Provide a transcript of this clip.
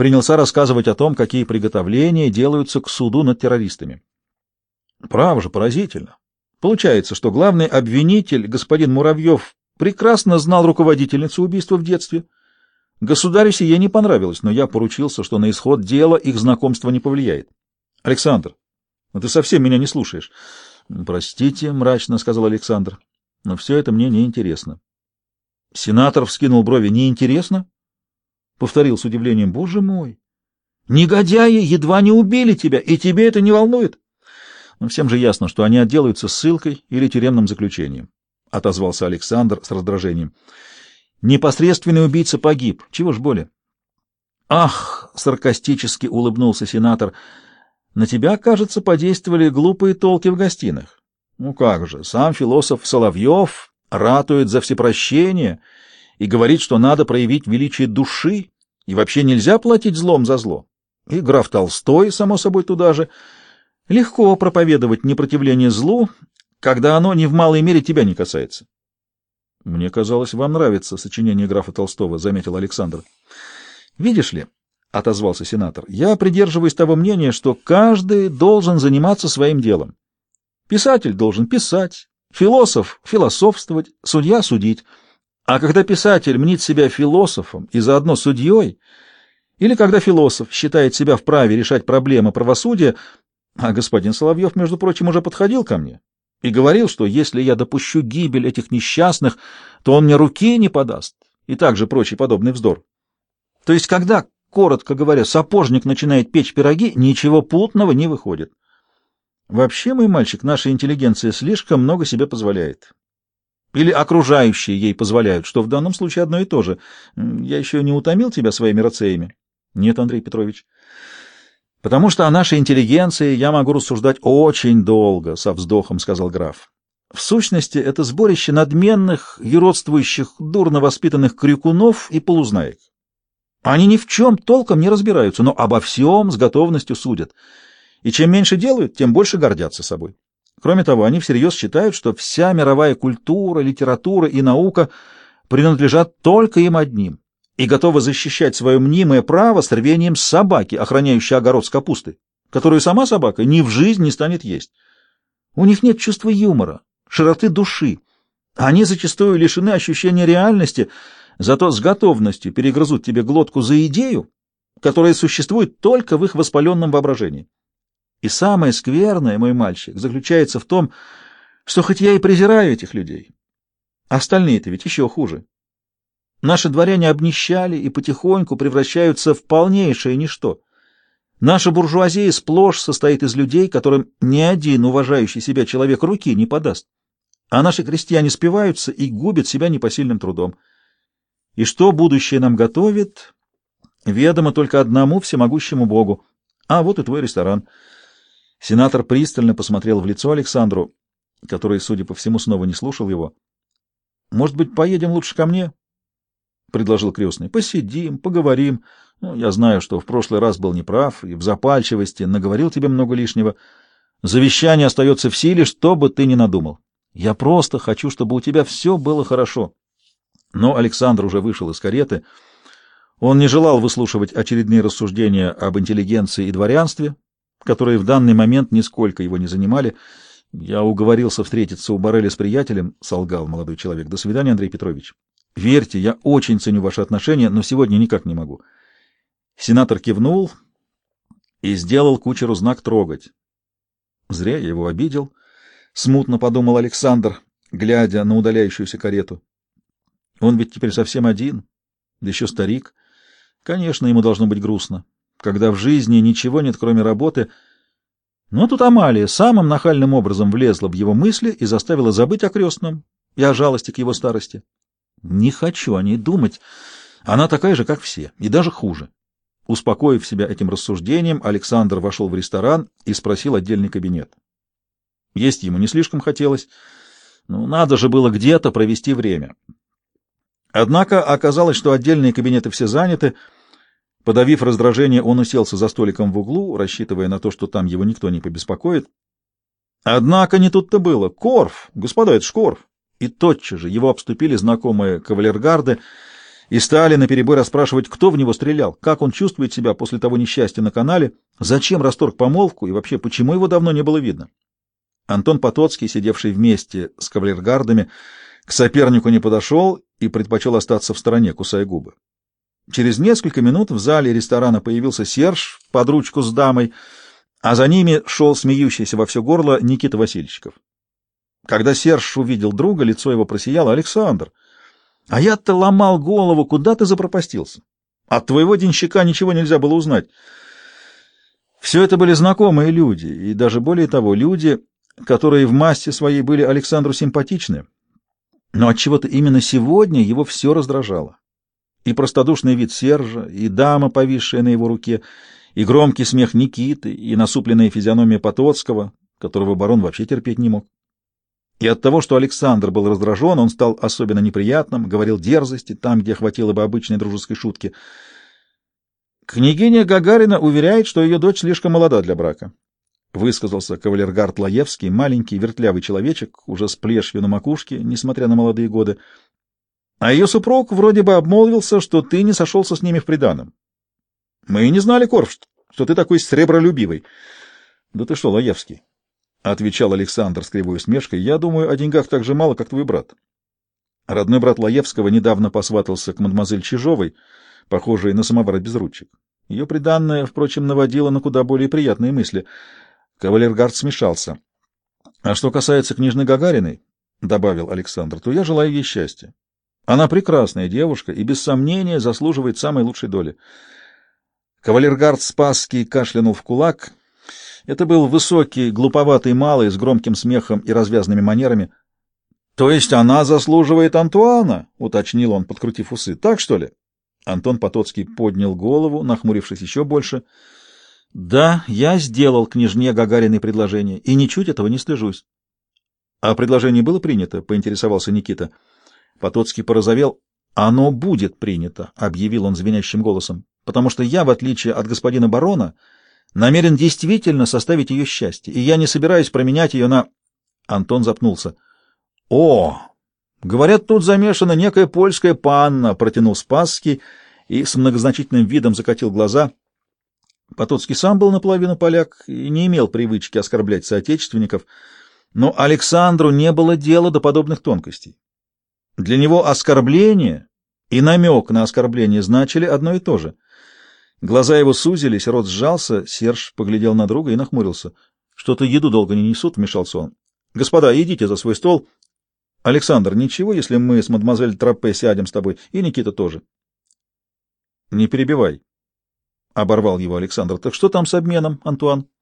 принялся рассказывать о том, какие приготовления делаются к суду над террористами. Право же, поразительно. Получается, что главный обвинитель, господин Муравьев, прекрасно знал руководительницу убийства в детстве. Государю сие не понравилось, но я поручился, что на исход дела их знакомство не повлияет. — Александр, ну ты совсем меня не слушаешь. — Простите, — мрачно сказал Александр, — но все это мне неинтересно. Сенатор вскинул брови. — Неинтересно? — повторил с удивлением. — Боже мой! Негодяи едва не убили тебя, и тебе это не волнует? Но всем же ясно, что они отделаются ссылкой или тюремным заключением, — отозвался Александр с раздражением. Непосредственный убийца погиб. Чего ж более? Ах, саркастически улыбнулся сенатор. На тебя, кажется, подействовали глупые толки в гостиных. Ну как же, сам философ Соловьев ратует за всепрощение и говорит, что надо проявить величие души, и вообще нельзя платить злом за зло. И граф Толстой, само собой, туда же — Легко проповедовать непротивление злу, когда оно ни в малой мере тебя не касается. — Мне казалось, вам нравится сочинение графа Толстого, — заметил Александр. — Видишь ли, — отозвался сенатор, — я придерживаюсь того мнения, что каждый должен заниматься своим делом. Писатель должен писать, философ — философствовать, судья — судить. А когда писатель мнит себя философом и заодно судьей, или когда философ считает себя вправе решать проблемы правосудия, а господин Соловьев, между прочим, уже подходил ко мне и говорил, что если я допущу гибель этих несчастных, то он мне руки не подаст, и также прочий подобный вздор. То есть, когда, коротко говоря, сапожник начинает печь пироги, ничего путного не выходит. Вообще, мой мальчик, наша интеллигенция слишком много себе позволяет. Или окружающие ей позволяют, что в данном случае одно и то же. Я еще не утомил тебя своими рацеями? Нет, Андрей Петрович. Потому что о нашей интеллигенции я могу рассуждать очень долго, со вздохом сказал граф. В сущности, это сборище надменных, еродствующих, дурно воспитанных крикунов и полузнаек. Они ни в чем толком не разбираются, но обо всем с готовностью судят. И чем меньше делают, тем больше гордятся собой. Кроме того, они всерьез считают, что вся мировая культура, литература и наука принадлежат только им одним и готова защищать свое мнимое право с рвением собаки, охраняющей огород с капустой, которую сама собака ни в жизнь не станет есть. У них нет чувства юмора, широты души. Они зачастую лишены ощущения реальности, зато с готовностью перегрызут тебе глотку за идею, которая существует только в их воспаленном воображении. И самое скверное, мой мальчик, заключается в том, что хоть я и презираю этих людей, остальные-то ведь еще хуже. Наши дворяне обнищали и потихоньку превращаются в полнейшее ничто. Наша буржуазия сплошь состоит из людей, которым ни один уважающий себя человек руки не подаст. А наши крестьяне спиваются и губят себя непосильным трудом. И что будущее нам готовит, ведомо только одному всемогущему Богу. А вот и твой ресторан. Сенатор пристально посмотрел в лицо Александру, который, судя по всему, снова не слушал его. «Может быть, поедем лучше ко мне?» — предложил крестный. — Посидим, поговорим. Ну, я знаю, что в прошлый раз был неправ и в запальчивости наговорил тебе много лишнего. Завещание остается в силе, что бы ты ни надумал. Я просто хочу, чтобы у тебя все было хорошо. Но Александр уже вышел из кареты. Он не желал выслушивать очередные рассуждения об интеллигенции и дворянстве, которые в данный момент нисколько его не занимали. Я уговорился встретиться у Барреля с приятелем, — солгал молодой человек. До свидания, Андрей Петрович. Верьте, я очень ценю ваши отношения, но сегодня никак не могу. Сенатор кивнул и сделал кучеру знак трогать. Зря я его обидел, смутно подумал Александр, глядя на удаляющуюся карету. Он ведь теперь совсем один, да еще старик. Конечно, ему должно быть грустно, когда в жизни ничего нет, кроме работы. Но тут Амалия самым нахальным образом влезла в его мысли и заставила забыть о крестном и о жалости к его старости. Не хочу о ней думать. Она такая же, как все, и даже хуже. Успокоив себя этим рассуждением, Александр вошел в ресторан и спросил отдельный кабинет. Есть ему не слишком хотелось, но надо же было где-то провести время. Однако оказалось, что отдельные кабинеты все заняты. Подавив раздражение, он уселся за столиком в углу, рассчитывая на то, что там его никто не побеспокоит. Однако не тут-то было. Корф! Господа, это ж Корф! и тотчас же его обступили знакомые кавалергарды, и стали наперебой расспрашивать, кто в него стрелял, как он чувствует себя после того несчастья на канале, зачем расторг помолвку и вообще почему его давно не было видно. Антон Потоцкий, сидевший вместе с кавалергардами, к сопернику не подошел и предпочел остаться в стороне, кусая губы. Через несколько минут в зале ресторана появился Серж под ручку с дамой, а за ними шел смеющийся во все горло Никита Васильчиков. Когда Серж увидел друга, лицо его просияло. «Александр, а я-то ломал голову, куда ты запропастился? От твоего денщика ничего нельзя было узнать». Все это были знакомые люди, и даже более того, люди, которые в масти своей были Александру симпатичны, но отчего-то именно сегодня его все раздражало. И простодушный вид Сержа, и дама, повисшая на его руке, и громкий смех Никиты, и насупленная физиономия Потоцкого, которого барон вообще терпеть не мог. И от того, что Александр был раздражен, он стал особенно неприятным, говорил дерзости там, где хватило бы обычной дружеской шутки. Княгиня Гагарина уверяет, что ее дочь слишком молода для брака. Высказался кавалергард Лаевский, маленький вертлявый человечек, уже с плешью на макушке, несмотря на молодые годы. А ее супруг вроде бы обмолвился, что ты не сошелся с ними в приданом. Мы и не знали, Корф, что ты такой сребролюбивый. Да ты что, Лаевский? — отвечал Александр с кривой усмешкой. — Я думаю о деньгах так же мало, как твой брат. Родной брат Лаевского недавно посватался к мадемуазель Чижовой, похожей на самовар безручек. Ее приданное, впрочем, наводило на куда более приятные мысли. Кавалергард смешался. — А что касается княжны Гагариной, — добавил Александр, — то я желаю ей счастья. Она прекрасная девушка и, без сомнения, заслуживает самой лучшей доли. Кавалергард Спасский кашлянул в кулак. Это был высокий, глуповатый малый, с громким смехом и развязными манерами. — То есть она заслуживает Антуана? — уточнил он, подкрутив усы. — Так, что ли? Антон Потоцкий поднял голову, нахмурившись еще больше. — Да, я сделал княжне Гагариной предложение, и ничуть этого не стыжусь. — А предложение было принято? — поинтересовался Никита. Потоцкий порозовел. — Оно будет принято, — объявил он звенящим голосом потому что я, в отличие от господина барона, намерен действительно составить ее счастье, и я не собираюсь променять ее на... Антон запнулся. — О! Говорят, тут замешана некая польская панна, — протянул Спасский и с многозначительным видом закатил глаза. Потоцкий сам был наполовину поляк и не имел привычки оскорблять соотечественников, но Александру не было дела до подобных тонкостей. Для него оскорбление и намек на оскорбление значили одно и то же — Глаза его сузились, рот сжался, Серж поглядел на друга и нахмурился. — Что-то еду долго не несут, — вмешался он. — Господа, идите за свой стол. — Александр, ничего, если мы с мадемуазель Траппе сядем с тобой, и Никита тоже. — Не перебивай, — оборвал его Александр. — Так что там с обменом, Антуан? —